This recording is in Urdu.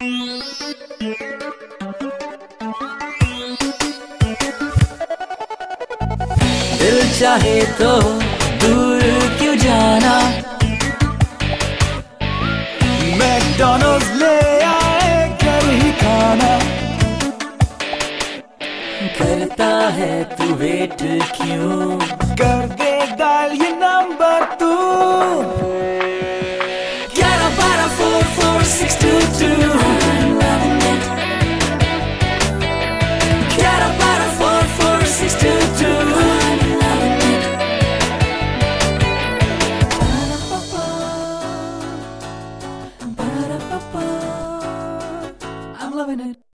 دل چاہے تو دور کیوں جانا؟ میکڈونلڈ لے آئے گھر ہی کھانا۔ کرتا ہے تو ویٹ کیوں؟ کر دے ڈال یہ نمبر تو۔ گیارہ بارہ four four six two two ور